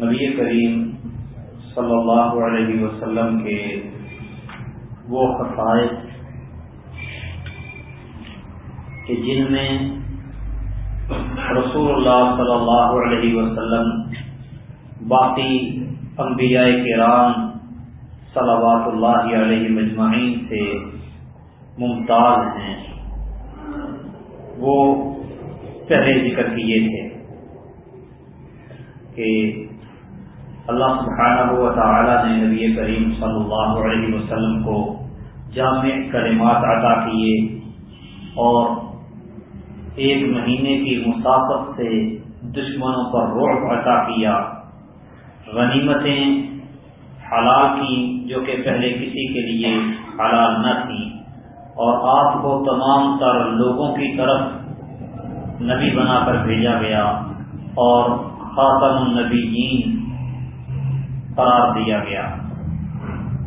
نبی کریم صلی اللہ علیہ وسلم کے وہ خصائص کہ جن میں رسول اللہ صلی اللہ علیہ وسلم باقی انبیاء کرام صلوات اللہ علیہ مجمعین سے ممتاز ہیں، وہ پہلے ذکر کیے تھے کہ اللہ سبحانہ و تعالی نے نبی کریم صلی اللہ علیہ وسلم کو جامع کلمات عطا کیے اور ایک مہینے کی مسافت سے دشمنوں پر روح عطا کیا۔ غنیمتیں حلال کی جو کہ پہلے کسی کے لیے حلال نہ تھی اور آپ کو تمام تر لوگوں کی طرف نبی بنا کر بھیجا گیا اور خاتم النبیین قرار دیا گیا۔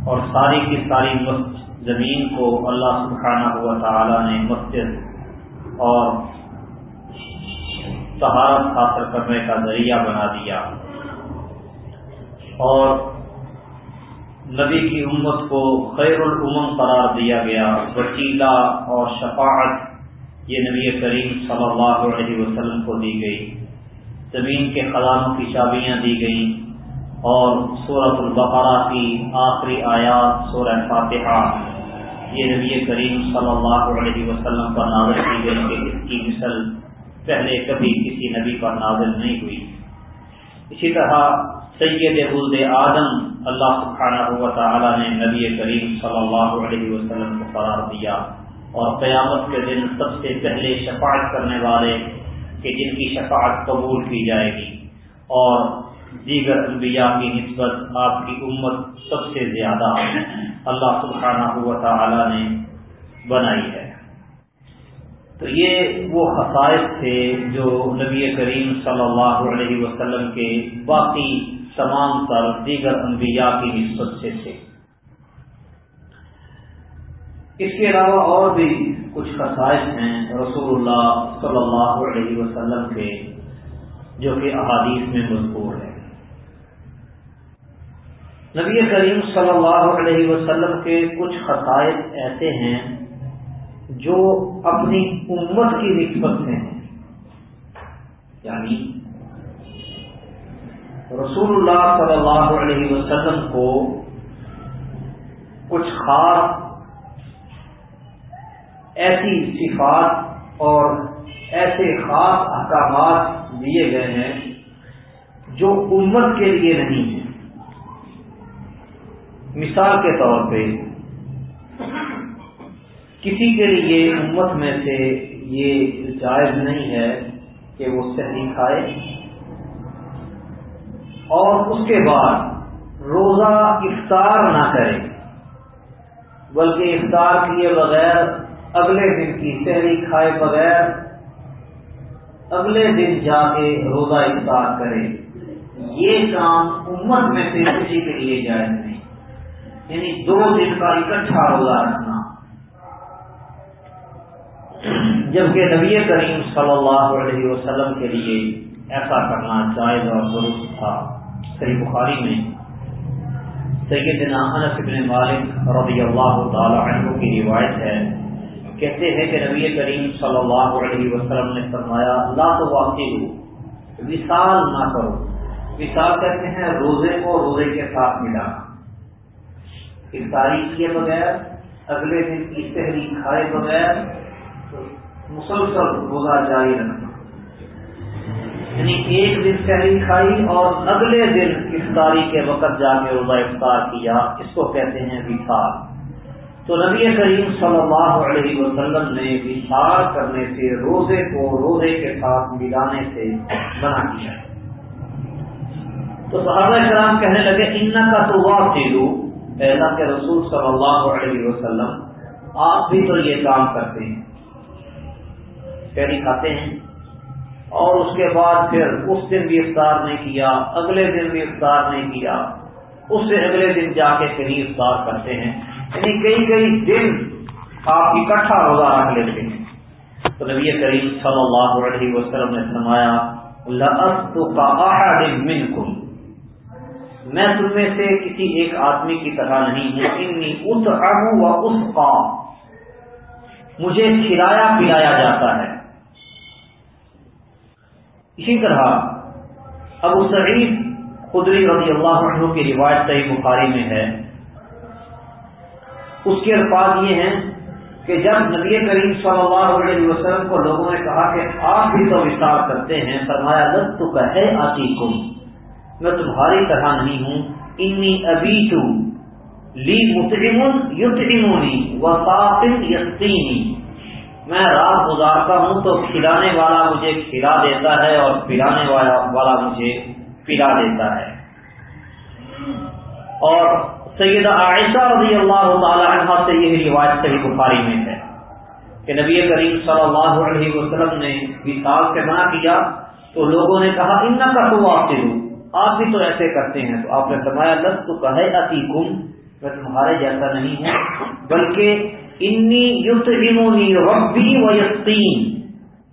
اور ساری کی ساری زمین کو اللہ سبحانہ ہوا تعالی نے مسجد اور سہارت حاصل کرنے کا ذریعہ بنا دیا۔ اور نبی کی امت کو خیر العمم قرار دیا گیا۔ وکیلا اور شفاعت یہ نبی کریم صلی اللہ علیہ وسلم کو دی گئی۔ زمین کے خزانوں کی چابیاں دی گئیں۔ اور سورت البقرہ کی آخری آیات سورہ فاتحہ۔ یہ نبی کریم صلی اللہ علیہ وسلم پر نازل کی گئی کہ اس کی مثل پہلے کبھی کسی نبی پر نازل نہیں ہوئی۔ اسی طرح سید ابود آدم اللہ سبحانہ و تعالی نے نبی کریم صلی اللہ علیہ وسلم کو قرار دیا اور قیامت کے دن سب سے پہلے شفاعت کرنے والے کہ جن کی شفاعت قبول کی جائے گی اور دیگر انبیاء کی نسبت آپ کی امت سب سے زیادہ اللہ سبحانہ ہوا تعالی نے بنائی ہے۔ تو یہ وہ خصائص تھے جو نبی کریم صلی اللہ علیہ وسلم کے باقی تمام تر دیگر انبیاء کی نسبت سے تھے۔ اس کے علاوہ اور بھی کچھ خصائص ہیں رسول اللہ صلی اللہ علیہ وسلم کے جو کہ احادیث میں مذکور ہے نبی کریم صلی اللہ علیہ وسلم کے کچھ خصائص ایسے ہیں جو اپنی امت کی نسبت سے ہیں۔ یعنی رسول اللہ صلی اللہ علیہ وسلم کو کچھ خاص ایسی صفات اور ایسے خاص احکامات دیے گئے ہیں جو امت کے لیے نہیں ہیں۔ مثال کے طور پہ، کسی کے لیے امت میں سے یہ جائز نہیں ہے کہ وہ صحیح کھائے۔ اور اس کے بعد روزہ افطار نہ کرے، بلکہ افطار کیے بغیر اگلے دن کی سہری کھائے بغیر اگلے دن جا کے روزہ افطار کرے۔ یہ کام امت میں سے کسی کے لیے جائز نہیں۔ یعنی دو دن کا اکٹھا روزہ رکھنا۔ جبکہ نبی کریم صلی اللہ علیہ وسلم کے لیے ایسا کرنا جائز اور درست تھا۔ صحیح بخاری میں سیدنا انس بن مالک رضی اللہ تعالی عنہ کی روایت ہے۔ کہتے ہیں کہ نبی کریم صلی اللہ علیہ وسلم نے فرمایا اللہ تو واقعی ہو وصال نہ کرو۔ وصال کہتے ہیں روزے کو روزے کے ساتھ ملانا۔ افطاری کیے بغیر، اگلے دن کی سہری کھائے بغیر مسلسل روزہ جاری رکھنا۔ یعنی ایک دن سہری کھائی اور اگلے دن افطاری کے وقت جا کے روزہ افطار کیا، اس کو کہتے ہیں وصال تو نبی کریم صلی اللہ علیہ وسلم نے وشار کرنے سے، روزے کو روزے کے ساتھ ملانے سے منع کیا۔ تو صحابہ کرام کہنے لگے ان کا تو واپ دلو ایسا کہ رسول صلی اللہ علیہ وسلم آپ بھی تو یہ کام کرتے ہیں پہلی کھاتے ہیں، اور اس کے بعد پھر اس دن بھی افطار نہیں کیا، اگلے دن بھی افطار نہیں کیا، اس سے اگلے دن جا کے کہیں افطار کرتے ہیں۔ یعنی کئی کئی دن آپ اکٹھا روزہ رکھ لیتے ہیں۔ تو نبی کریم صلی اللہ علیہ وسلم نے فرمایا میں تم میں سے کسی ایک آدمی کی طرح نہیں ہوں۔ انی اس اڑوں و اس مجھے کھلایا پلایا جاتا ہے۔ اسی طرح ابو سعید خدری رضی اللہ عنہ کی روایت صحیح بخاری میں ہے۔ اس کے الفاظ یہ ہیں کہ جب نبی کریم صلی اللہ علیہ وسلم کو لوگوں نے کہا کہ آپ بھی تو وشار کرتے ہیں، فرمایا لط تو کہ آتی کم میں تمہاری طرح نہیں ہوں۔ انی ابھی تو لی متعمن یتعمونی وساطن یستینی میں رات گزارتا ہوں تو کھلانے والا مجھے کھلا دیتا ہے اور پلانے والا مجھے پلا دیتا ہے۔ اور سیدہ عائشہ رضی اللہ تعالی عنہ سے یہ روایت صحیح بخاری میں ہے کہ نبی کریم صلی اللہ علیہ وسلم نے وصال سے منع کیا تو لوگوں نے کہا ان کا تو آپ آپ بھی تو ایسے کرتے ہیں، تو آپ نے فرمایا لس تو کہے اتی گم میں تمہارے جیسا نہیں ہوں، بلکہ انی یوت ربی و یقین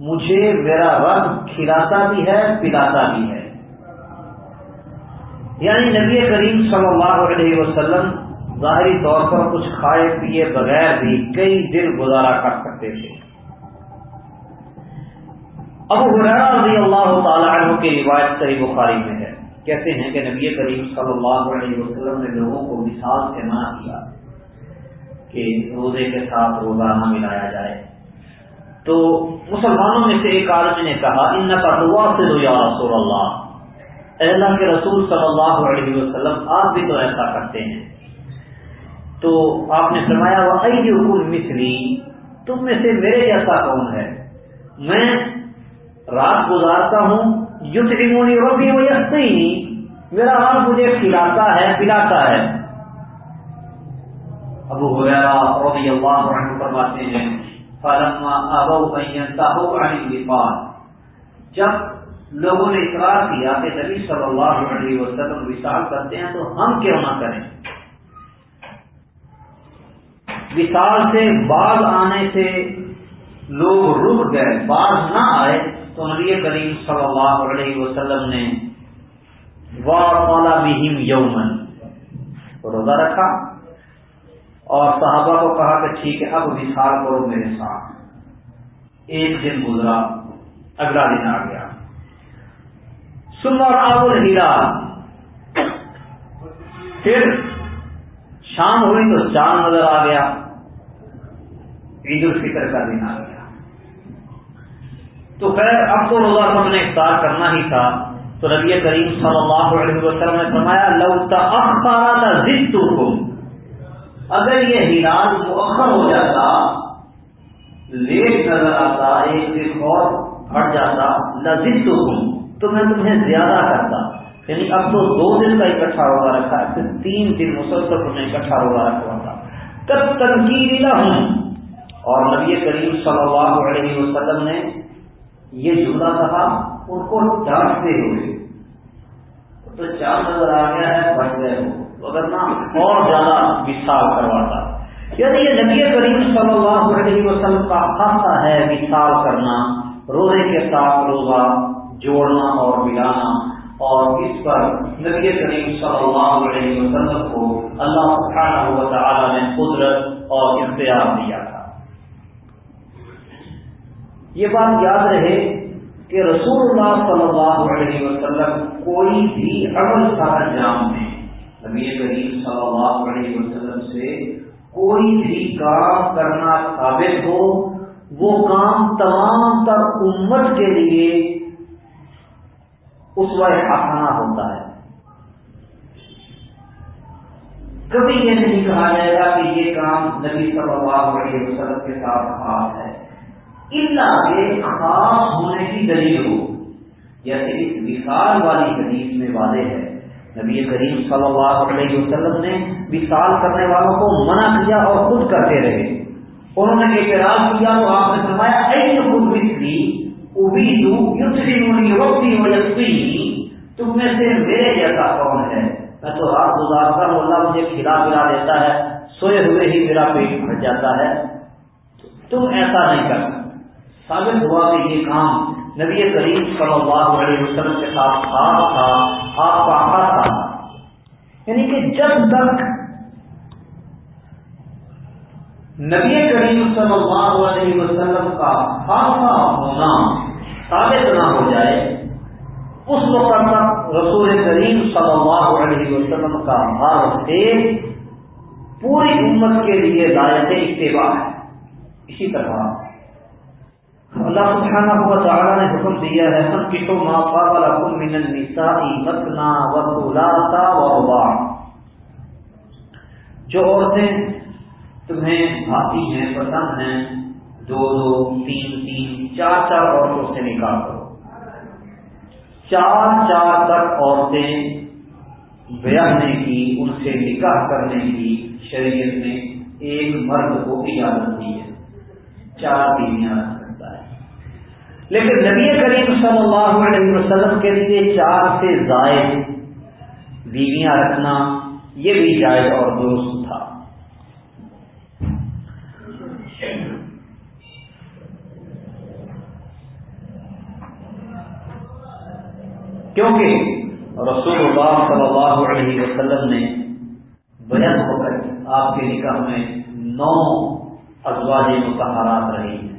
مجھے میرا رب کھلاتا بھی ہے، پلاتا بھی ہے۔ یعنی نبی کریم صلی اللہ علیہ وسلم ظاہری طور پر کچھ کھائے پیے بغیر بھی کئی دن گزارا کر سکتے تھے۔ ابو حرا رضی اللہ تعالی عنہ کی روایت صحیح بخاری میں۔ ہے کہتے ہیں کہ نبی کریم صلی اللہ علیہ وسلم نے لوگوں کو مثال سے منع کیا کہ روزے کے ساتھ روزہ نہ ملایا جائے۔ تو مسلمانوں میں سے ایک آدمی نے کہا ان کا دعا سے یا رسول اللہ۔ اللہ کے رسول صلی اللہ علیہ وسلم، آپ بھی تو ایسا کرتے ہیں۔ تو آپ نے فرمایا وہ مسری تم میں سے میرے جیسا کون ہے؟ میں رات گزارتا ہوں یوتھ ریمونی وہ بھی میرا ہاتھ مجھے کھلاتا ہے، پلاتا ہے۔ ابو وغیرہ رضی اللہ عنہ فرماتے ہیں، فلما ابو جب لوگوں نے اقرار کیا کہ نبی صلی اللہ علیہ وسلم وشال کرتے ہیں تو ہم کیوں نہ کریں؟ وشال سے باغ آنے سے لوگ رک گئے باغ نہ آئے تو نبی کریم صلی اللہ علیہ وسلم نے والا بہم یومن روزہ رکھا اور صحابہ کو کہا کہ ٹھیک ہے، اب وشال کرو میرے ساتھ۔ ایک دن گزرا، اگلا دن آ گیا۔ سمر آب الہلال پھر شام ہوئی تو چاند نظر آ گیا۔ عید الفطر کا دن آ گیا۔ تو خیر، اب تو روزہ سب نے افطار کرنا ہی تھا۔ تو ربیع کریم صلی اللہ علیہ وسلم نے فرمایا لوتا اخبارہ تھا ضد اگر یہ ہلال مؤخر ہو جاتا، لیٹ نظر آتا، ایک دن اور ہٹ جاتا لذت حکم تو میں تمہیں زیادہ کرتا۔ یعنی اب تو دو دن کا اکٹھا ہوگا رکھا ہے پھر تین دن مسلسل تمہیں اکٹھا ہوگا رکھا تھا تب تنقید ہوں اور نبی کریم صلی اللہ علیہ وسلم نے یہ جملہ کہا ان کو ڈانٹتے ہوئے۔ تو چار نظر آ گیا ہے بڑھ گئے ہو اگر نہ اور زیادہ وشال کرواتا۔ یعنی یہ نبی کریم صلی اللہ علیہ وسلم کا خاصہ ہے وشال کرنا، روزے کے ساتھ روزہ جوڑنا اور ملانا۔ اور اس پر نبی کریم صلی اللہ علیہ وسلم کو اللہ سبحانہ و تعالی نے قدرت اور اختیار دیا۔ تھا یہ بات یاد رہے کہ رسول اللہ صلی اللہ علیہ وسلم کوئی بھی عمل کا انجام میں نبی کریم صلی اللہ علیہ وسلم سے کوئی بھی کام کرنا ثابت ہو، وہ کام تمام تر امت کے لیے اس وقت آسانہ ہوتا ہے۔ کبھی یہ نہیں کہا جائے گا کہ یہ کام نبی صلی اللہ علیہ وسلم کے ساتھ خاص ہے اللہ کے خاص ہونے کی دلیل ہو۔ جیسے اس وشال والی حدیث میں واضح ہے۔ نبی کریم صلی اللہ علیہ وسلم نے وشال کرنے والوں کو منع کیا اور خود کرتے رہے۔ انہوں نے اعتراض کیا تو آپ نے فرمایا خود بھی تم میں سے میرے جیسا کون ہے؟ میں تو رات گزارتا ہوں، اللہ مجھے کھلا پلا دیتا ہے، سوئے ہوئے ہی میرا پیٹ بھر جاتا ہے۔ تم ایسا نہیں کر ثابت ہوا کہ یہ کام نبی کریم صلی اللہ علیہ وسلم کے ساتھ خاص تھا آپ کا خاص تھا۔ یعنی کہ جب تک نبی کریم صلی اللہ علیہ وسلم کا خاصا ہونا ثابت نہ ہو جائے، اس وقت تک رسول کریم صلی اللہ علیہ وسلم کا ہر سے پوری امت کے لیے لائق اتباع ہے۔ اسی طرح اللہ سبحانہ ہوا تعالیٰ نے حکم دیا ہے سب کشو ما قابل من النساء متنا و ثلاثا و رباع جو عورتیں تمہیں بھاتی ہیں، پسند ہیں، دو دو، تین تین، چار چار عورتوں سے نکاح کرو۔ چار چار تک عورتیں بیاہنے کی، ان سے نکاح کرنے کی شریعت نے ایک مرد کو اجازت دی ہے۔ چار بیویاں۔ لیکن نبی کریم صلی اللہ علیہ وسلم کے لیے چار سے زائد بیویاں رکھنا یہ بھی جائز اور درست تھا۔ کیونکہ رسول اللہ صلی اللہ علیہ وسلم نے بیان ہو کر آپ کے نکاح میں نو ازواج متحرات رہی۔ ہیں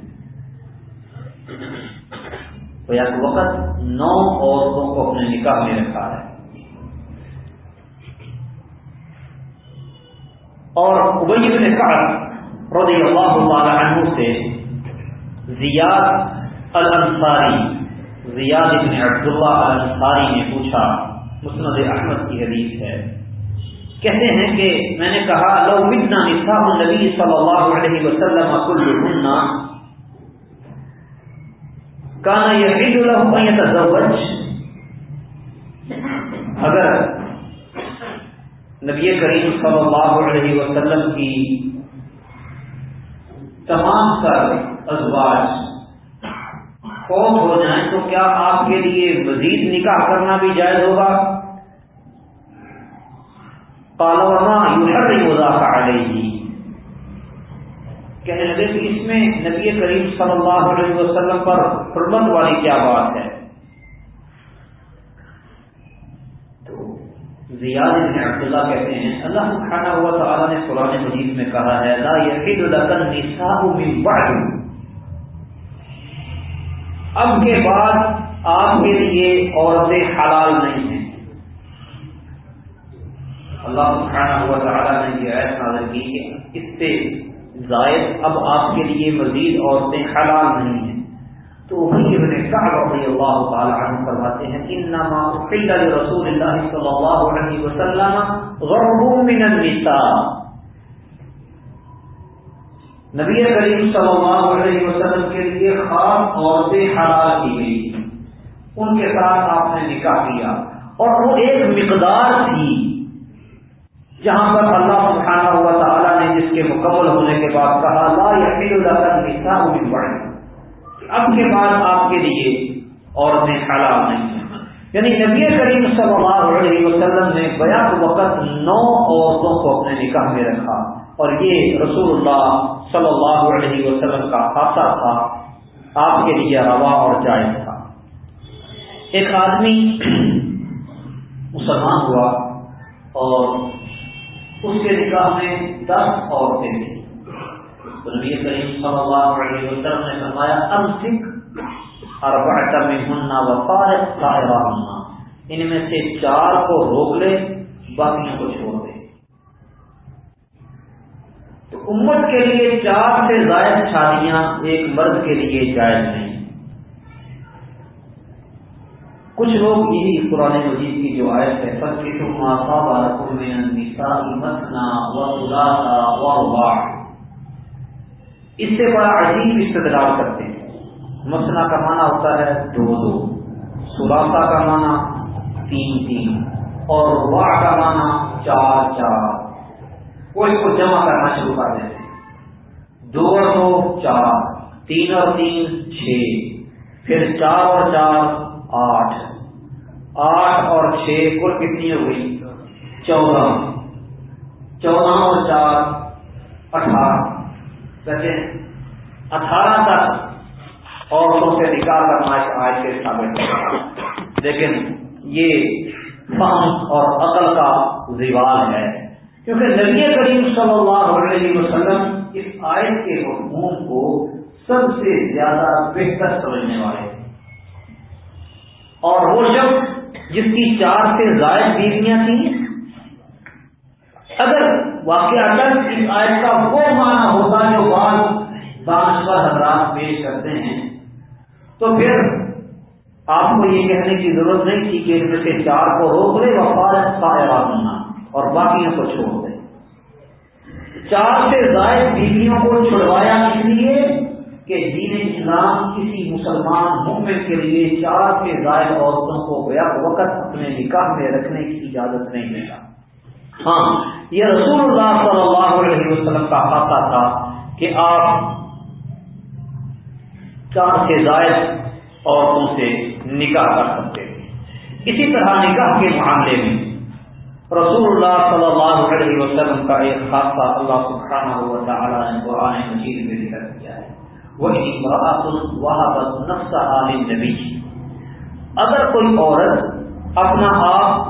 بیک یعنی وقت نو عورتوں کو اپنے نکاح میں رکھا ہے۔ اور ابئی نے کہا رضی اللہ تعالی عنہ سے زیاد الانصاری، زیاد ابن عبداللہ الانصاری نے پوچھا، مسند احمد کی حدیث ہے۔ کہتے ہیں کہ میں نے کہا، لو متنا نساء النبی صلی اللہ علیہ وسلم كلهن كان يحل له ان يتزوج اگر نبی کریم صلی اللہ علیہ وسلم کی تمام سر ازواج فوت ہو جائیں تو کیا آپ کے لیے مزید نکاح کرنا بھی جائز ہوگا؟ کالورما یوہر نہیں علیہ. کہنے لگے کہ اس میں نبی کریم صلی اللہ علیہ وسلم پر حرمت والی کیا بات ہے؟ تو زیاد ابن عبداللہ کہتے ہیں، اللہ سبحانہ ہوا تعالیٰ نے قرآن مجید میں کہا ہے، لا یحید لکن نساء من بعد. اب کے بعد آپ کے لیے عورتیں حلال نہیں ہیں۔ اللہ سبحانہ ہوا تعالیٰ نے یہ ایس نازل کی کہ اس سے زائد اب آپ کے لیے مزید عورتیں حلال نہیں ہیں۔ تو وہی ابن کعب رضی اللہ تعالی عنہ فرماتے ہیں، انما احل لرسول اللہ صلی اللہ علیہ وسلم غرب من النساء. نبی کریم صلی اللہ علیہ وسلم کے لیے خاص عورتیں حلال کی گئی ان کے ساتھ آپ نے نکاح کیا اور وہ ایک مقدار تھی جہاں پر اللہ سبحانہ ہوا تعالیٰ جس کے مکمل ہونے کے بعد کہا، لا یقین اللہ نسا بڑھے اب کے بعد آپ کے لیے عورتیں حلال نہیں ہیں. یعنی نبی کریم صلی اللہ علیہ وسلم نے بیک وقت نو عورتوں کو اپنے نکاح میں رکھا اور یہ رسول اللہ صلی اللہ علیہ وسلم کا خاصہ تھا، آپ کے لیے روا اور جائز تھا۔ ایک آدمی مسلمان ہوا اور اس کے نکاح میں دس عورتیں تھیں۔ تو نبی کریم صلی اللہ علیہ وسلم نے فرمایا اب اور میں ہننا ان میں سے چار کو روک لے باقیوں کو چھوڑ دے۔ تو امت کے لیے چار سے زائد شادیاں ایک مرد کے لیے جائز نہیں۔ کچھ لوگ یہی قرآن مجید کی جو آیت ہے سب کی تم اس سے بڑا عجیب استدلال کرتے ہیں۔ مسنا کا معنی ہوتا ہے دو دو۔ سلاسا کا معنی تین تین۔ اور وا کا معنی چار چار۔ وہ اس کو جمع کرنا شروع کر دیتے دو اور دو چار۔ تین اور تین چھ۔ پھر چار اور چار آٹھ۔ آٹھ اور چھ کل کتنی ہو گئی؟ چودہ۔ چودہ اور چار، اٹھارہ۔ کہتے ہیں اٹھارہ تک عورتوں سے نکال کرنا آج کے ثابت لیکن یہ فہم اور عقل کا زوال ہے۔ کیونکہ نبی کریم صلی اللہ علیہ وسلم اس آیت کے مفہوم کو سب سے زیادہ بہتر سمجھنے والے۔ اور وہ شخص جس کی چار سے زائد بیویاں تھیں۔ اگر واقعہ اس آیت کا وہ معنی ہوتا جو بعض دانشور حضرات پیش کرتے ہیں، تو پھر آپ کو یہ کہنے کی ضرورت نہیں تھی کہ ان میں سے چار کو روک لے وفارت کا ہونا اور باقیوں کو چھوڑ دے۔ چار سے زائد بیویوں کو چھڑوایا اس لیے کہ دین اسلام کسی مسلمان مومن کے لیے چار سے زائد عورتوں کو بیک وقت اپنے نکاح میں رکھنے کی اجازت نہیں دیتا۔ ہاں یہ رسول اللہ صلی اللہ علیہ وسلم کا خاصہ تھا کہ آپ چار سے زائد عورتوں سے نکاح کر سکتے تھے۔ اسی طرح نکاح کے معاملے میں رسول اللہ صلی اللہ علیہ وسلم کا ایک خاصہ اللہ سبحانہ و تعالی نے قرآن مجید میں ذکر کیا ہے۔ عالم نبی اگر کوئی عورت اپنا آپ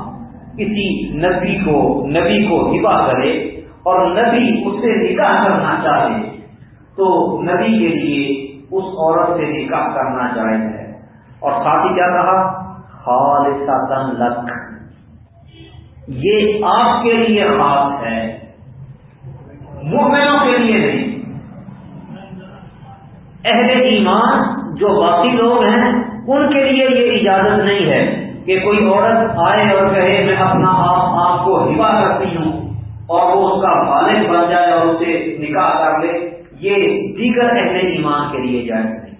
کسی نبی کو نبی کو ہبا کرے اور نبی اس سے نکاح کرنا چاہے، تو نبی کے لیے اس عورت سے نکاح کرنا جائز ہے۔ اور ساتھ ہی کیا کہا؟ خالصہ لک۔ یہ آپ کے لیے خاص ہے، مومنوں کے لیے نہیں۔ اہل ایمان جو باقی لوگ ہیں، ان کے لیے یہ اجازت نہیں ہے کہ کوئی عورت آئے اور کہے، میں اپنا آپ آپ کو ہبا کرتی ہوں اور وہ اس کا والد بن جائے اور اسے نکاح کر لے۔ یہ دیگر اہل ایمان کے لیے جائز نہیں۔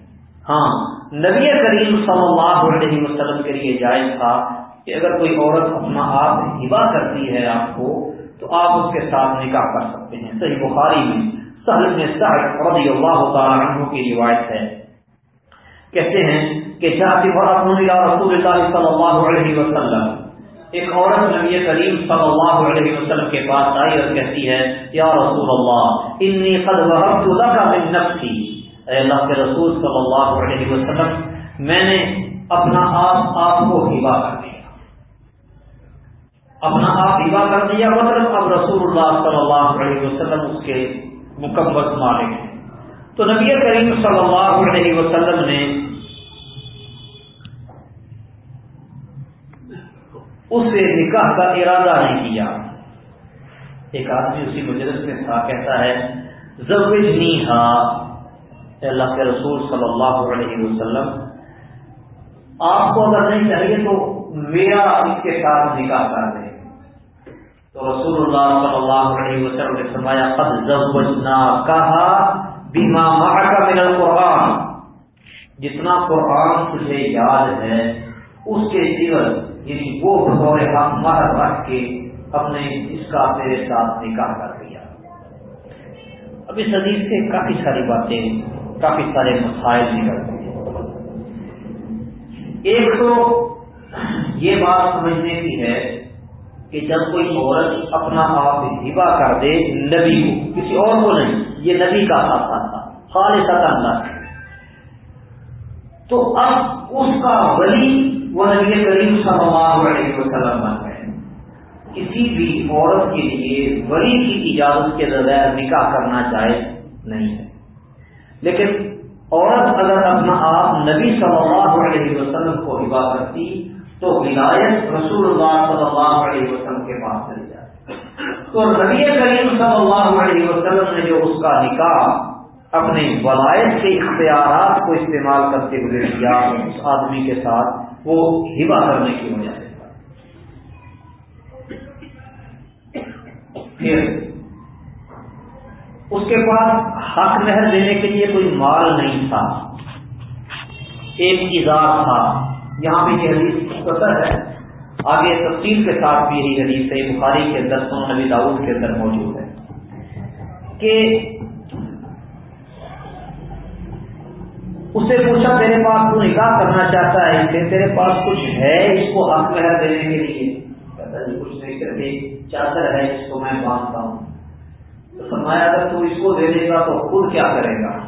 ہاں نبی کریم صلی اللہ علیہ وسلم کے لیے جائز تھا کہ اگر کوئی عورت اپنا آپ ہبا کرتی ہے آپ کو، تو آپ اس کے ساتھ نکاح کر سکتے ہیں۔ صحیح بخاری میں سہل میں سہل رضی اللہ تعالیٰ عنہ کی روایت ہے۔ کہتے ہیں کہ جاتی رسول اللہ صلی اللہ علیہ وسلم۔ ایک عورت نبی کریم صلی اللہ علیہ وسلم کے پاس آئی اور کہتی ہے، یا رسول اللہ، انی قد وحبت لك من نفسی. اے اللہ کے رسول صلی اللہ علیہ وسلم، میں نے اپنا آپ آپ کو ہبا کر دیا۔ اپنا آپ ہبا کر دیا مطلب اب رسول اللہ صلی اللہ علیہ وسلم اس کے مکمل مالک ہیں تو نبی کریم صلی اللہ علیہ وسلم نے اس سے نکاح کا ارادہ نہیں کیا۔ ایک آدمی اسی مجلس میں تھا، کہتا ہے زبنی ہا۔ اللہ کے رسول صلی اللہ علیہ وسلم، آپ کو اگر نہیں چاہیے تو میرا اس کے ساتھ نکاح کر دیں۔ تو رسول اللہ صلی اللہ علیہ وسلم نے فرمایا، قد زوجنا کہا بیما کا من القرآن۔ جتنا قرآن تجھے یاد ہے، اس کے سیور یعنی وہ بطور حق مہر رکھ کے اپنے اس کا میرے ساتھ نکاح کر دیا۔ اب اس حدیث سے کافی ساری باتیں، کافی سارے مسائل نکلتے ہیں ایک تو یہ بات سمجھنے کی ہے کہ جب کوئی عورت اپنا آپ ہبا کر دے، نبی کو کسی اور کو نہیں، یہ نبی کا خاصا تھا خالص اللہ تو اب اس کا ولی وہ نبی کریم صلی اللہ علیہ وسلم بن گئے۔ کسی بھی عورت کے لیے ولی کی اجازت کے بغیر نکاح کرنا جائز نہیں ہے۔ لیکن عورت اگر اپنا آپ نبی صلی اللہ علیہ وسلم کو ہبا کرتی تو ولایت رسول اللہ صلی اللہ علیہ وسلم کے پاس چلی جائے تو نبی کریم صلی اللہ علیہ وسلم نے جو اس کا نکاح اپنے ولایت کے اختیارات کو استعمال کرتے ہوئے کیا، اس آدمی کے ساتھ، وہ ہبا کرنے کی وجہ سے۔ پھر اس کے پاس حق مہر دینے کے لیے کوئی مال نہیں تھا، ایک اظہار تھا۔ یہاں بھی یہ حدیث مختصر ہے۔ آگے تفصیل کے ساتھ بھی یہی حدیث ہے، بخاری کے اندر سو نبی داؤد کے اندر موجود ہے۔ کہ اس سے پوچھا، تیرے پاس تو نکاح کرنا چاہتا ہے کہ تیرے پاس کچھ ہے اس کو حق مہر دینے کے لیے؟ جی کچھ نہیں کرتے چادر ہے، اس کو میں باندھتا ہوں۔ تو فرمایا، اگر تو اس کو دے دے گا تو خود کیا کرے گا؟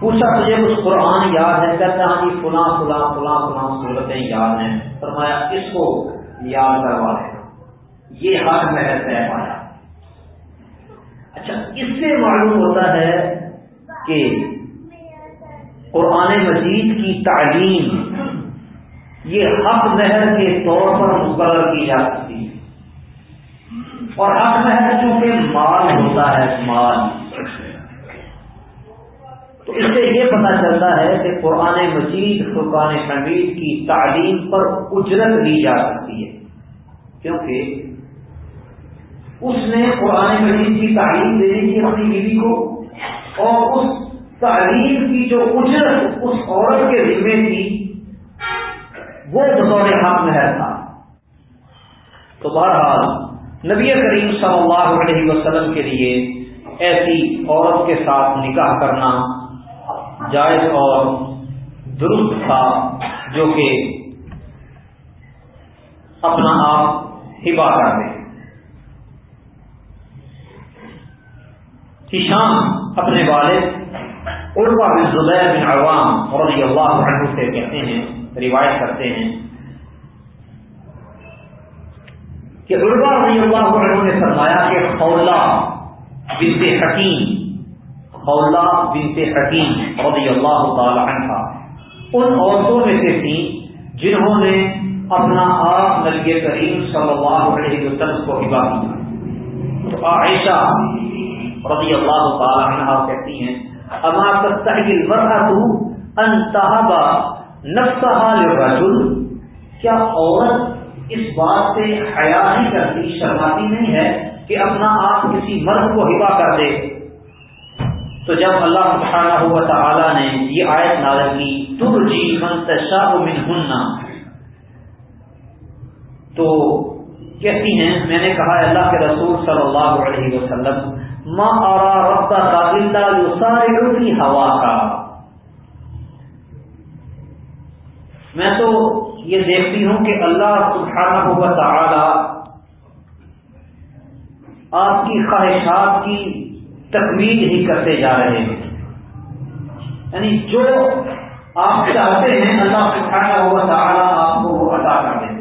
پوچھا تجھے کچھ قرآن یاد ہے؟ کہتے ہاں جی فلاں فلاں فلاں فلاں صورتیں یاد ہیں۔ فرمایا، اس کو یاد کروا دے۔ یہ حق میں طے پایا۔ اچھا اس سے معلوم ہوتا ہے کہ قرآن مجید کی تعلیم، یہ حق مہر کے طور پر مقرر کی جا سکتی ہے۔ اور حق مہر چونکہ مال ہوتا ہے، مال۔ تو اس سے یہ پتا چلتا ہے کہ قرآن مجید، قرآن حمید کی تعلیم پر اجرت لی جا سکتی ہے۔ کیونکہ اس نے قرآن مجید کی تعلیم دے دی تھی اپنی بیوی کو اور اس تعلیم کی جو اجرت اس عورت کے ذمے تھی، وہ بطور حق مہر تھا۔ تو بہرحال نبی کریم صلی اللہ علیہ وسلم کے لیے ایسی عورت کے ساتھ نکاح کرنا جائز اور درست تھا جو کہ اپنا آپ ہبا کر دے شام اپنے والد عربا بن زبیر بن عوام رضی اللہ عنہ سے کہتے ہیں، روایت کرتے ہیں کہ عربا رضی اللہ عنہ نے فرمایا کہ خولہ بنت حکیم مولا بنت حکیم رضی اللہ تعالی عنہ۔ ان عورتوں میں سے تھیں جنہوں نے اپنا آپ نبی کریم صلی اللہ علیہ وسلم کو ہبا کیا۔ تو عائشہ رضی اللہ تعالی عنہ کہتی ہیں، اما تستحی المرأة ان تہبا نفسها للرجل کیا عورت اس بات سے حیا نہیں کرتی، شرماتی نہیں ہے کہ اپنا آپ کسی مرد کو ہبا کر دے؟ تو جب اللہ سبحانہ ہوا تعالی نے یہ آیت نازل کی تر جی منتشا من تو کہتی ہیں، میں نے کہا اللہ کے رسول صلی اللہ علیہ وسلم، ما آرا ربتا کا اللہ سارے کی ہوا کا میں تو یہ دیکھتی ہوں کہ اللہ سبحانہ ہوا تعالی آپ کی خواہشات کی تکمیل ہی کرتے جا رہے ہیں۔ یعنی جو آپ چاہتے ہیں، اللہ سکھایا ہوا تعالیٰ آپ کو وہ ادا کر دیتے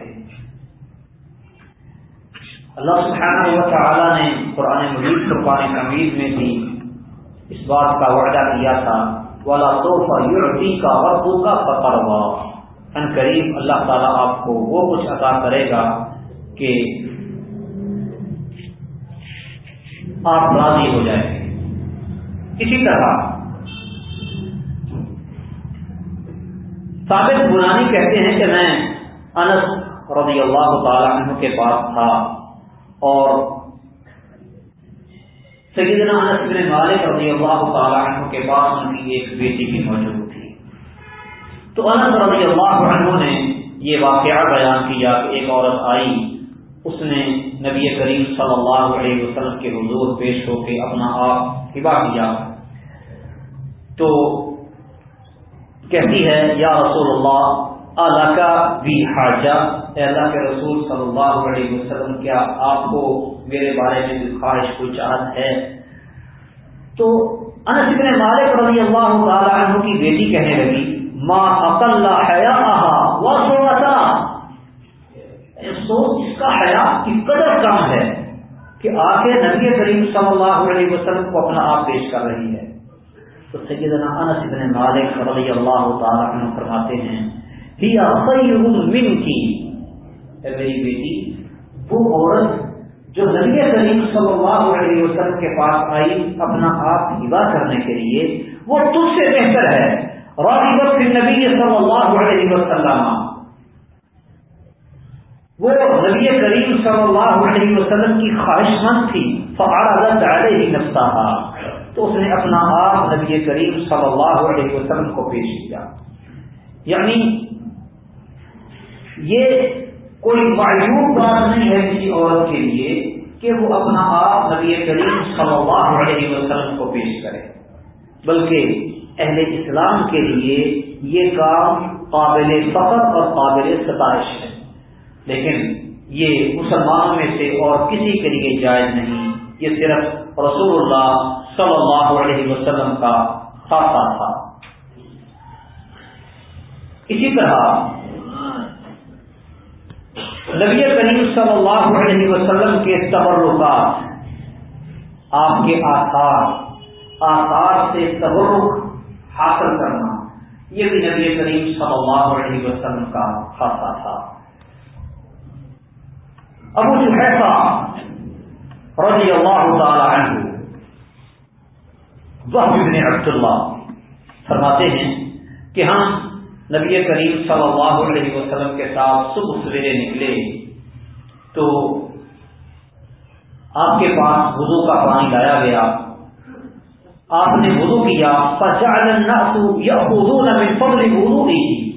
اللہ سبحانہ ہوا تعالیٰ نے قرآن مجید قرآن حمید میں بھی اس بات کا وعدہ کیا تھا۔ والا توحفہ یورٹی کا وقت کا پتہ ہوا ان قریب اللہ تعالیٰ آپ کو وہ کچھ ادا کرے گا کہ آپ راضی ہو جائیں۔ گے اسی طرح ثابت بنانی کہتے ہیں کہ میں انس رضی اللہ تعالی عنہ کے پاس تھا اور سیدنا انس بن مالک رضی اللہ تعالی عنہ کے پاس ان کی ایک بیٹی بھی موجود تھی۔ تو انس رضی اللہ عنہ نے یہ واقعہ بیان کیا کہ ایک عورت آئی، اس نے نبی کریم صلی اللہ علیہ وسلم کے حضور پیش ہو کے اپنا آپ ہبا کیا۔ تو کہتی ہے، یا رسول اللہ اللہ کا بھی حاجہ اللہ کے رسول صلی اللہ علیہ وسلم، کیا آپ کو میرے بارے میں بھی خواہش، کوئی چاہت ہے؟ تو انس بن مالک رضی اللہ تعالی عنہ کی بیٹی کہنے لگی ماں اقل حیا وہ سوتا سوچ اس کا حیات کی قدر کم ہے۔ کہ آگے نبی کریم صلی اللہ علیہ وسلم کو اپنا آپ پیش کر رہی ہے تو سیدنا انس بن مالک رضی اللہ تعالیٰ عنہ فرماتے ہیں من کی اے میری بیٹی، وہ عورت جو نبی کریم صلی اللہ علیہ وسلم کے پاس آئی اپنا آپ ہوا کرنے کے لیے، وہ تجھ سے بہتر ہے۔ راغبت نبی صلی اللہ علیہ وسلم۔ وہ نبی کریم صلی اللہ علیہ وسلم کی خواہش مند تھی فعال ہی نفسا تو اس نے اپنا آپ نبی کریم صلی اللہ علیہ وسلم کو پیش کیا۔ یعنی یہ کوئی معیوب بات نہیں ہے کسی عورت کے لیے کہ وہ اپنا آپ نبی کریم صلی اللہ علیہ وسلم کو پیش کرے۔ بلکہ اہل اسلام کے لیے یہ کام قابل فخر اور قابل ستائش ہے۔ لیکن یہ مسلمانوں میں سے اور کسی کے لیے جائز نہیں۔ یہ صرف رسول اللہ صلی اللہ علیہ وسلم کا خاصہ تھا۔ اسی طرح نبی کریم صلی اللہ علیہ وسلم کے تبرکات، آپ کے آثار آثار سے تبرک حاصل کرنا، یہ بھی نبی کریم صلی اللہ علیہ وسلم کا خاصہ تھا۔ ابو جو رضی اللہ تعالی عنہ وہ ابن عبد اللہ فرماتے ہیں کہ ہم نبی کریم صلی اللہ علیہ وسلم کے ساتھ صبح سویرے نکلے تو آپ کے پاس وضو کا پانی لایا گیا۔ آپ نے وضو کیا۔ یا اردو نبی فضل وضو کی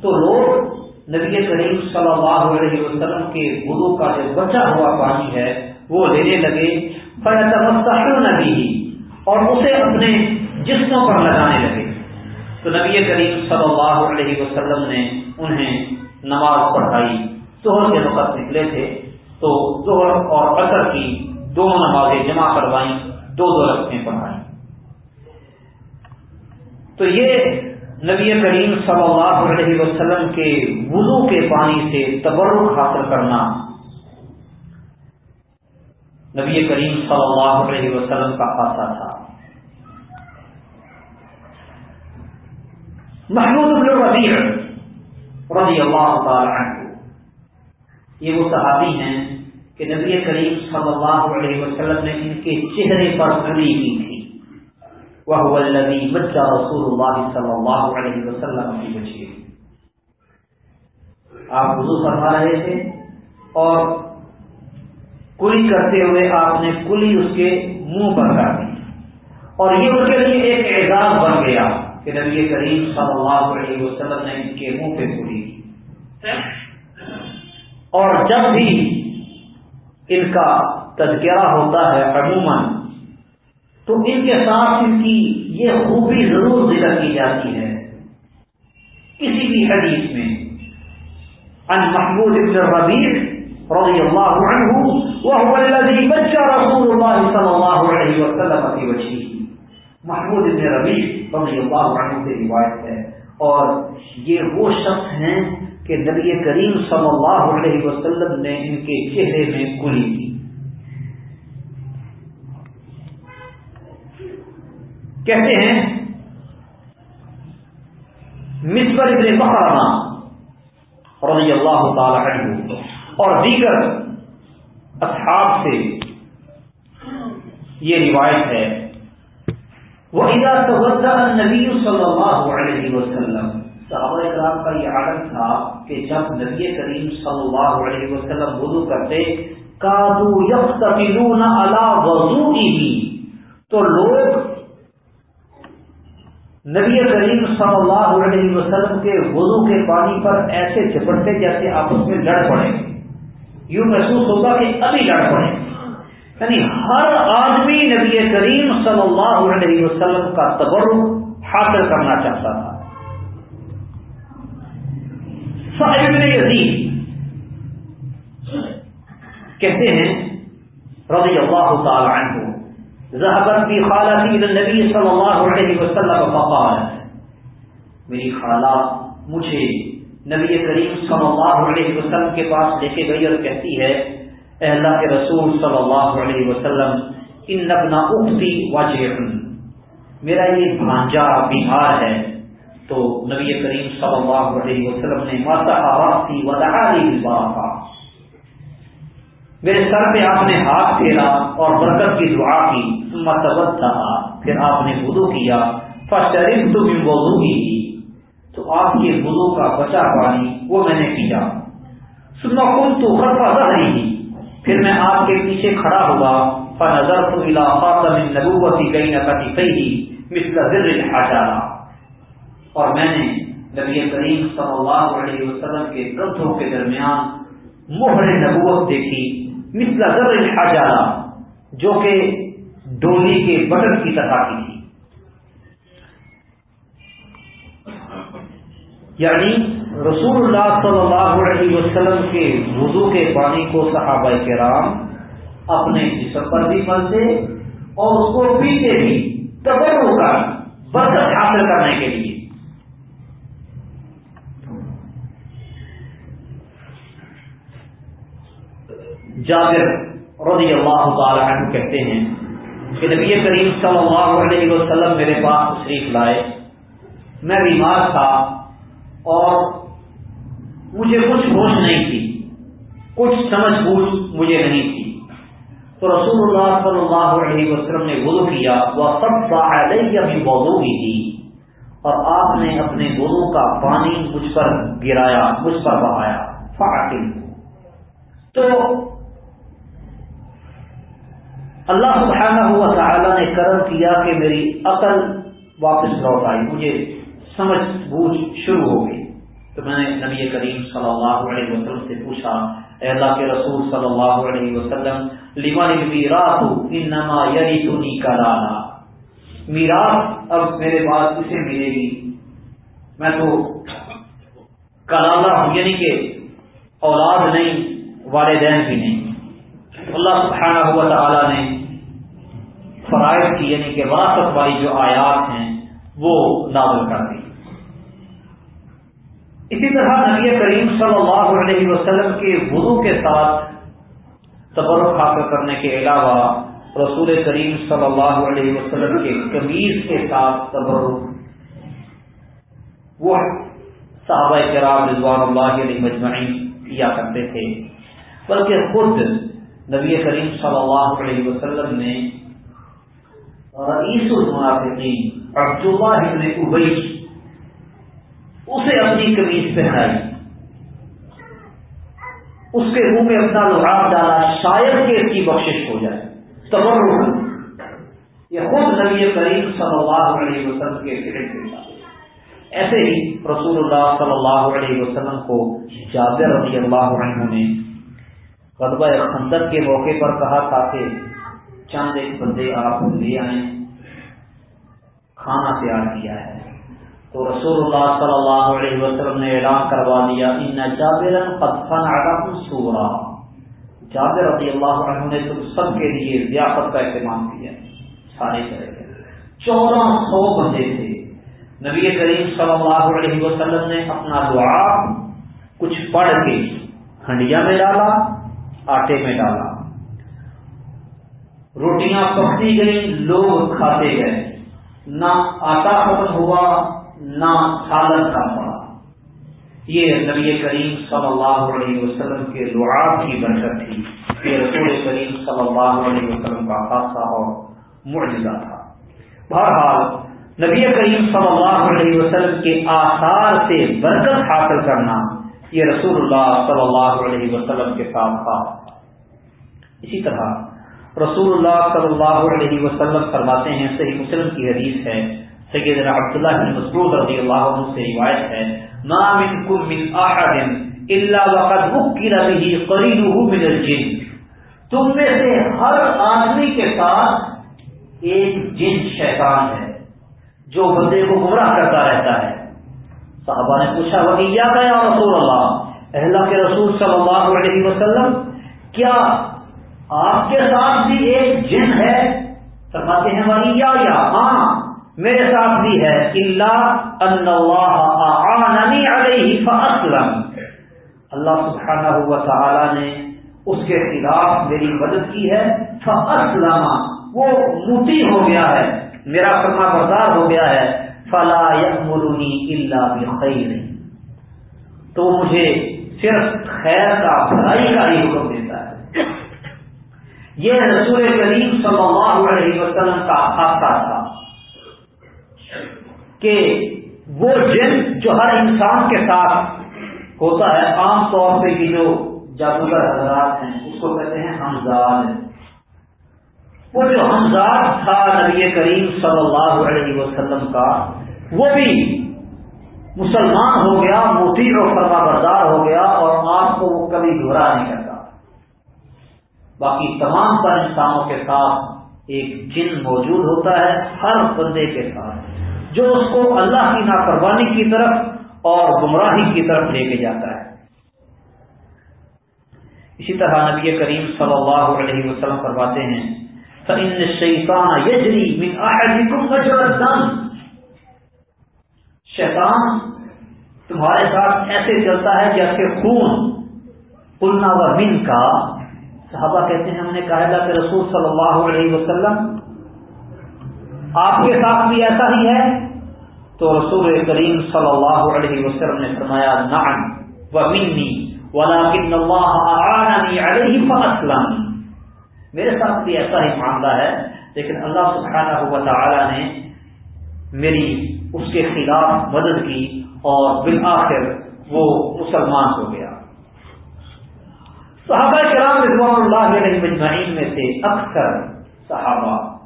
تو لوگ نبی کریم صلی اللہ علیہ وسلم کے وضو کا جو بچا ہوا پانی ہے، وہ لینے لگے۔ نبی اور اسے اپنے جسموں پر لگانے لگے۔ تو نبی کریم صلی اللہ علیہ وسلم نے انہیں نماز پڑھائی۔ زہر کے وقت نکلے تھے۔ تو زہر اور اثر کی دونوں نمازیں جمع کروائیں، دو دو رقطیں پڑھائیں۔ تو یہ نبی کریم صلی اللہ علیہ وسلم کے وضو کے پانی سے تبرک حاصل کرنا۔ نبی کریم صلی اللہ علیہ وسلم کا خاصہ تھا۔ محمود بن ربیع رضی اللہ تعالی عنہ۔ یہ وہ صحابی ہیں کہ نبی کریم صلی اللہ علیہ وسلم نے ان کے چہرے پر کلی کی تھی وہ الذي بچہ رسول اللہ صلی اللہ علیہ وسلم کی بچی آپ وضو فرما رہے تھے اور کلی کرتے ہوئے آپ نے کلی اس کے منہ پر کر دی۔ اور یہ ان کے لیے ایک اعزاز بن گیا کہ نبی کریم صلی اللہ علیہ وسلم نے ان کے منہ پہ پوری اور جب بھی ان کا تذکرہ ہوتا ہے عموماً تو ان کے ساتھ ان کی یہ خوبی ضرور ذکر کی جاتی ہے۔ کسی بھی حدیث میں ان محمود ابن ربیع رضی اللہ عنہ وہ الذي بچہ رسول اللہ صلی اللہ علیہ وسلم کی وجہ محمود ابن ربیع رضی اللہ عنہ سے روایت ہے۔ اور یہ وہ شخص ہیں کہ نبی کریم صلی اللہ علیہ وسلم نے ان کے چہرے میں کلی کی۔ کہتے ہیں مصبر ابن بخرانہ رضی اللہ تعالی عنہ اور دیگر اصحاب سے یہ روایت ہے۔ وہ نبی صلی اللہ علیہ وسلم صحابہ کرام کا یہ عالم تھا کہ جب نبی کریم صلی اللہ علیہ وسلم وضو کرتے کادو یفتلون علی وضوئه تو لوگ نبی کریم صلی اللہ علیہ وسلم کے وضو کے پانی پر ایسے چپٹتے جیسے آپس میں لڑ پڑے۔ یوں محسوس ہوگا کہ ابھی لڑ پڑے۔ یعنی ہر آدمی نبی کریم صلی اللہ علیہ وسلم کا تبر حاصل کرنا چاہتا تھا۔ صاحب یزید کہتے ہیں رضی اللہ تعالی عنہ ذہبت بھی خالہ تھی نبی صلی اللہ علیہ وسلم فقال میری خالہ مجھے نبی کریم صلی اللہ علیہ وسلم کے پاس لے کے گئی اور کہتی ہے، اے اللہ کے رسول صلی اللہ علیہ وسلم، ان نبنا اختی واجہ میرا یہ بھانجا بیمار ہے۔ تو نبی کریم صلی اللہ علیہ وسلم نے ماتا آواز وداعی بارہ میرے سر پہ آپ نے ہاتھ پھیرا اور برکت کی دعا کی۔ متبد تھا پھر آپ نے وضو کیا فشرم تو بھی وضو ہی تو آپ کے وضو کا بچا پانی وہ میں نے کیا سننا کن تو خرفا رہی تھی پھر میں آپ کے پیچھے کھڑا ہوا فنظر تو علاقہ میں نبوتی گئی نہ کتی کئی مثل حاجانا اور میں نے نبی کریم صلی اللہ علیہ وسلم کے گردوں کے درمیان مہر نبوت دیکھی، مثل ذر حاجانا جو کہ ڈولی کے بٹر کی تقاضی تھی۔ یعنی رسول اللہ صلی اللہ علیہ وسلم کے وضو کے پانی کو صحابہ کرام اپنے جسم پر بھی ملتے اور اس کو پیتے بھی کبر ہوتا، برکت حاصل کرنے کے لیے۔ جابر رضی اللہ تعالی عنہ کہتے ہیں کہ نبی کریم صلی اللہ علیہ وسلم میرے پاس تشریف لائے۔ میں بیمار تھا اور مجھے کچھ ہوش نہیں تھی۔ کچھ سمجھ بوجھ مجھے نہیں تھی۔ تو رسول اللہ صلی اللہ علیہ وسلم نے وضو کیا۔ وہ سب ابھی وضو بھی تھی اور آپ نے اپنے وضو کا پانی مجھ پر گرایا، مجھ پر بہایا۔ فاقل تو اللہ سبحانہ ہوا تعالی نے کرم کیا کہ میری عقل واپس لوٹ آئی، مجھے سمجھ بوجھ شروع ہو گئی۔ تو میں نے نبی کریم صلی اللہ علیہ وسلم سے پوچھا، اے اللہ کے رسول صلی اللہ علیہ وسلم، لمن میراث انما یریثنی کلانا میراث اب میرے پاس کسے ملے گی۔ میں تو کلالا ہوں یعنی کہ اولاد نہیں، والدین بھی نہیں۔ اللہ سبحانہ ہوا تعالی نے فرائض کی یعنی کہ وراثت والی جو آیات ہیں، وہ نازل کر دی۔ اسی طرح نبی کریم صلی اللہ علیہ وسلم کے وضو کے ساتھ تبرک حاصل کرنے کے علاوہ رسول کریم صلی اللہ علیہ وسلم کے قمیض کے ساتھ تبرک، وہ صحابہ کرام رضوان اللہ علیہ مجمعین کیا کرتے تھے، بلکہ خود نبی کریم صلی اللہ علیہ وسلم نے رئیس المنافقین عبداللہ ابن ابئی اسے اپنی کمیز پہنائی۔ اس کے منہ میں اپنا لحاظ ڈالا شاید کہ اس کی بخشش ہو جائے۔ تبر یہ خود نبی کریم صلی اللہ علیہ وسلم کے فکر کے ایسے ہی رسول اللہ صلی اللہ علیہ وسلم کو جابر رضی اللہ عنہ نے قدبہ خندق کے موقع پر کہا تھا کہ چاند ایک بندے آپ لے آئیں۔ کھانا تیار کیا ہے۔ تو رسول اللہ صلی اللہ علیہ وسلم نے اعلان کروا دیا، ان جابر سورا. جابر رضی اللہ عنہ نے تم سب کے لیے ضیافت کا اہتمام کیا۔ سارے کرے گئے۔ چودہ سو بندے تھے۔ نبی کریم صلی اللہ علیہ وسلم نے اپنا دعا کچھ پڑھ کے ہنڈیا میں ڈالا۔ آٹے میں ڈالا۔ روٹیاں پکتی گئی لوگ کھاتے گئے۔ نہ آٹا ختم ہوا، نہ سالن کا پڑا۔ یہ نبی کریم صلی اللہ علیہ وسلم کے دعا کی برکت تھی یہ رسول کریم صلی اللہ علیہ وسلم کا خاصہ اور معجزہ تھا۔ بہرحال، نبی کریم صلی اللہ علیہ وسلم کے آثار سے برکت حاصل کرنا یہ رسول اللہ صلی اللہ علیہ وسلم کے ساتھ تھا۔ اسی طرح رسول اللہ صلی اللہ علیہ وسلم فرماتے ہیں، صحیح مسلم کی حدیث ہے، سیدنا عبداللہ بن مسعود رضی اللہ عنہ سے روایت ہے، ما منکم من احد الا وقد وکل به قرینه من الجن۔ تم میں سے ہر آدمی کے ساتھ ایک جن شیطان ہے، جو بندے کو گمراہ کرتا رہتا ہے۔ صحابہ نے پوچھا وہی یا گیا رسول اللہ؟ اہل کے رسول صلی اللہ علیہ وسلم، کیا آپ کے ساتھ بھی ایک جن ہے؟ فرماتے ہیں وہی یا ہاں میرے ساتھ بھی ہے۔ اللہ اللہ سبحانہ ہوا تعالی نے اس کے خلاف میری مدد کی ہے، فاسلم، وہ موتی ہو گیا ہے، میرا فرما بردار ہو گیا ہے۔ فلا یامرنی الا بخیر. تو مجھے صرف خیر کا بھلائی کا ہی حکم دیتا ہے. یہ رسول کریم صلی اللہ علیہ وسلم کا خاصہ تھا کہ وہ جن جو ہر انسان کے ساتھ ہوتا ہے، عام طور پہ کی جو جادوگر حضرات ہیں، اس کو کہتے ہیں حمزاد وہ جو حمزاد تھا نبی کریم صلی اللہ علیہ وسلم کا وہ بھی مسلمان ہو گیا موتی اور فرما بردار ہو گیا اور آپ کو وہ کبھی گھبرا نہیں کرتا۔ باقی تمام پر انسانوں کے ساتھ ایک جن موجود ہوتا ہے ہر بندے کے ساتھ، جو اس کو اللہ کی نافرمانی کی طرف اور گمراہی کی طرف لے کے جاتا ہے۔ اسی طرح نبی کریم صلی اللہ علیہ وسلم فرماتے ہیں شیطان تمہارے ساتھ ایسے چلتا ہے جیسے خون۔ پلنا و من کا صحابہ کہتے ہیں، ہم نے کہا کہ رسول صلی اللہ علیہ وسلم، آپ کے ساتھ بھی ایسا ہی ہے؟ تو رسول کریم صلی اللہ علیہ وسلم نے فرمایا، نعم و منی ولكن الله اعانني عليه فاسلم۔ میرے ساتھ بھی ایسا ہی معاملہ ہے، لیکن اللہ سبحانہ و تعالی نے میری اس کے خلاف مدد کی اور بالآخر وہ مسلمان ہو گیا۔ صحابہ کرام رضوان اللہ علیہ مجمعین میں سے اکثر صحابہ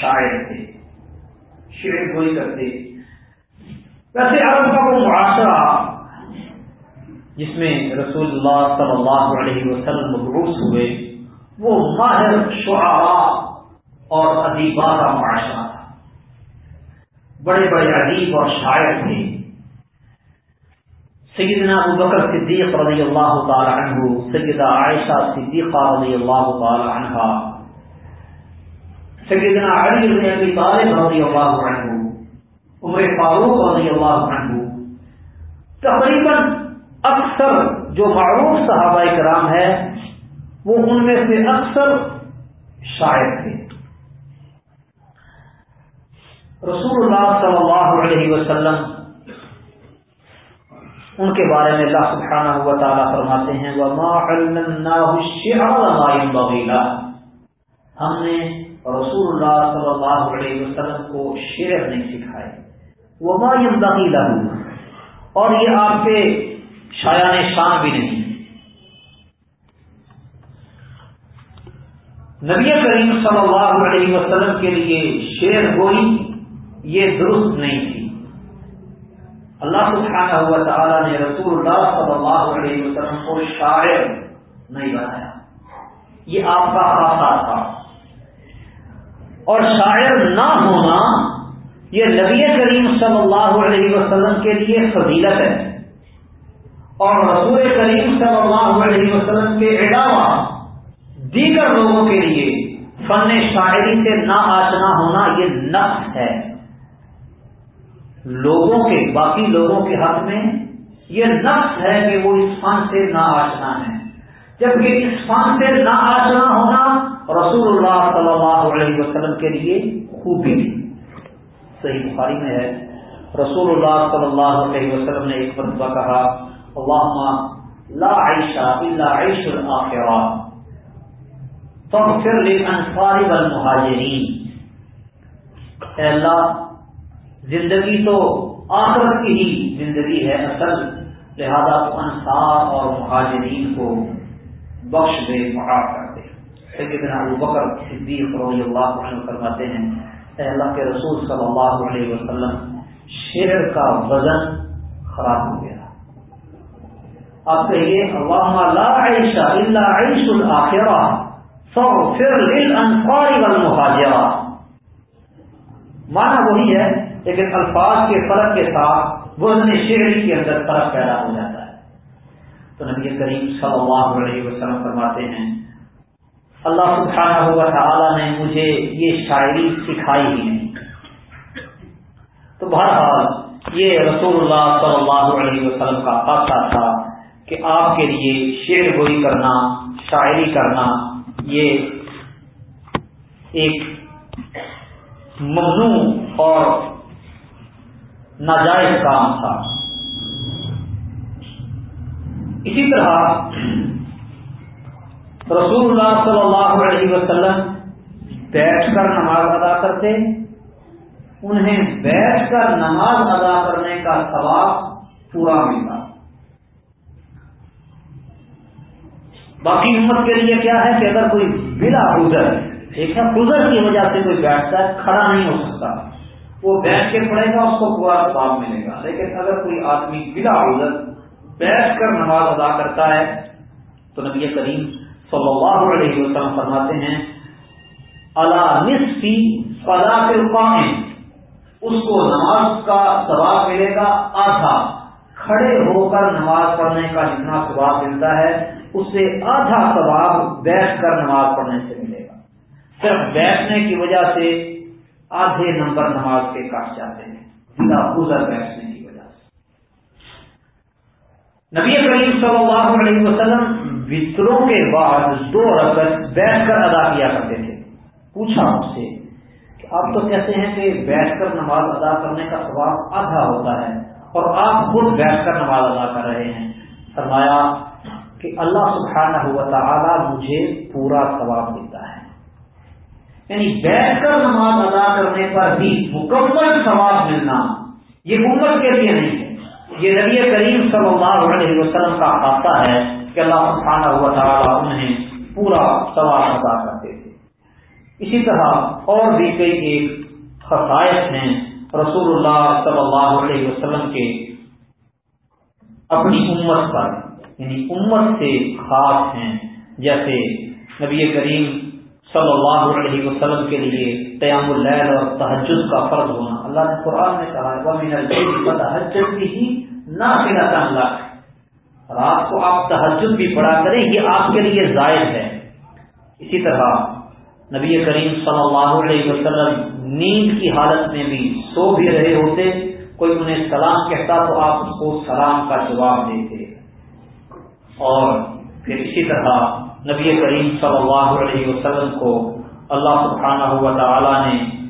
شاعر تھے، شعر گوئی کرتے۔ ویسے عرب کا وہ معاشرہ جس میں رسول اللہ صلی اللہ علیہ وسلم مبروس ہوئے، وہ ماہر شعراء اور ادیبا کا معاشرہ تھا۔ بڑے بڑے ادیب اور شاعر تھے۔ سیدنا ابو بکر صدیق رضی اللہ تعالی عنہ، سیدہ عائشہ صدیقہ رضی اللہ تعالی عنہ سیدنا علی بن ابی طالب رضی اللہ عنہ، عمر فاروق رضی اللہ عنہ، تقریباً اکثر جو معروف صحابہ کرام ہے وہ ان میں سے اکثر شاعر تھے۔ رسول اللہ صلی اللہ علیہ وسلم ان کے بارے میں اللہ سبحانہ ہوا تعالیٰ فرماتے ہیں ہم نے رسول اللہ صلی اللہ علیہ وسلم کو شعر نہیں سکھائے وہ ما اور یہ آپ کے شایان شان بھی نہیں۔ نبی کریم صلی اللہ علیہ وسلم کے لیے شیر گوئی یہ درست نہیں تھی۔ اللہ سبحانہ ہوا تعالیٰ نے رسول اللہ صلی اللہ علیہ وسلم کو شاعر نہیں بنایا۔ یہ آپ کا خاصا تھا۔ اور شاعر نہ ہونا یہ نبی کریم صلی اللہ علیہ وسلم کے لیے فضیلت ہے۔ اور رسول کریم صلی اللہ علیہ وسلم کے علاوہ دیگر لوگوں کے لیے فن شاعری سے نہ آشنا ہونا یہ نقص ہے۔ لوگوں کے، باقی لوگوں کے حق میں یہ نقص ہے کہ وہ اس فن سے نہ آشنا ہے جبکہ اس فن سے نہ آشنا ہونا رسول اللہ صلی اللہ علیہ وسلم کے لیے خوبی صحیح بخاری میں ہے، رسول اللہ صلی اللہ علیہ وسلم نے ایک مرتبہ کہا اللهم لا عيش الا عيش الاخره فاغفر للانصار والمهاجرين اے اللہ زندگی تو آخرت کی ہی زندگی ہے اصل، لہذا تو انصار اور مہاجرین کو بخش دے معاف کر دے۔ سیدنا ابو بکر صدیق رضی اللہ عنہ فرماتے ہیں، اے اللہ کے رسول صلی اللہ علیہ وسلم شعر کا وزن خراب ہو گیا۔ آپ کہیے اللہ لا عیش الا عیش الاخرہ، فاغفر للانصار والمهاجرہ معنی وہی ہے لیکن الفاظ کے فرق کے ساتھ وزن شعری کے اندر فرق پیدا ہو جاتا ہے۔ تو نبی کریم صلی اللہ علیہ وسلم فرماتے ہیں، اللہ سبحانہ ہوا تعالی نے مجھے یہ شاعری سکھائی ہی نہیں۔ تو بہرحال یہ رسول اللہ صلی اللہ علیہ وسلم کا خاصہ تھا کہ آپ کے لیے شعر گوئی کرنا، شاعری کرنا، یہ ایک ممنوع اور ناجائز کام تھا۔ اسی طرح رسول اللہ صلی اللہ علیہ وسلم بیٹھ کر نماز ادا کرتے، انہیں بیٹھ کر نماز ادا کرنے کا ثواب پورا ملتا باقی امت کے لیے کیا ہے کہ اگر کوئی بلا گزر ایک ہے گزر کی وجہ سے کوئی بیٹھتا ہے کھڑا نہیں ہو سکتا۔ وہ بیٹھ کے پڑے گا، اس کو پورا سواب ملے گا۔ لیکن اگر کوئی آدمی بلا گزر بیٹھ کر نماز ادا کرتا ہے، تو نبی کریم صلی اللہ علیہ وسلم فرماتے ہیں اللہ نصفی فلا القائم اس کو نماز کا ثواب ملے گا، آدھا۔ کھڑے ہو کر نماز پڑھنے کا جتنا ثواب ملتا ہے، اسے آدھا ثواب بیٹھ کر نماز پڑھنے سے ملے گا۔ صرف بیٹھنے کی وجہ سے آدھے نمبر نماز کے کاٹ جاتے ہیں بلا گزر بیٹھنے کی وجہ سے۔ نبی کریم صلی اللہ علیہ وسلم وطروں کے بعد دو رقط بیٹھ کر ادا کیا کرتے تھے۔ پوچھا مجھ سے کہ آپ تو کہتے ہیں کہ بیٹھ کر نماز ادا کرنے کا ثواب آدھا ہوتا ہے اور آپ خود بیٹھ کر نماز ادا کر رہے ہیں۔ فرمایا کہ اللہ سبحانہ ہوا تعالی مجھے پورا ثواب دیتا یعنی بیٹھ کر نماز ادا کرنے پر بھی مکمل ثواب ملنا یہ امت کے لیے نہیں ہے۔ یہ نبی کریم صلی اللہ علیہ وسلم کا خاصہ ہے کہ اللہ سبحانہ ہوا تعالیٰ انہیں پورا ثواب ادا کرتے تھے۔ اسی طرح اور بھی کئی ایک خصائص ہیں رسول اللہ صلی اللہ علیہ وسلم کے اپنی امت پر یعنی امت سے خاص ہیں، جیسے نبی کریم صلی اللہ علیہ وسلم کے لیے قیام اللیل اور تحجد کا فرض ہونا۔ اللہ نے قرآن میں کہا ہے، وَمِنَ تحجد بھی ہی نہ رات کو آپ تحجد بھی پڑھا کریں یہ آپ کے لیے زائد ہے۔ اسی طرح نبی کریم صلی اللہ علیہ وسلم نیند کی حالت میں بھی سو بھی رہے ہوتے، کوئی انہیں سلام کہتا تو آپ اس کو سلام کا جواب دیتے۔ اور پھر اسی طرح نبی کریم صلی اللہ علیہ وسلم کو اللہ سبحانہ ہوا تعالی نے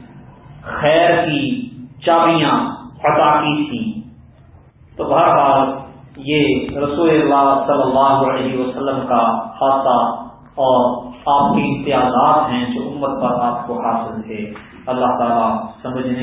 خیر کی چابیاں عطا کی تھی تو بہرحال یہ رسول اللہ صلی اللہ علیہ وسلم کا خاصہ اور آپ کی امتیازات ہیں جو امت پر آپ کو حاصل تھے۔ اللہ تعالیٰ سمجھنے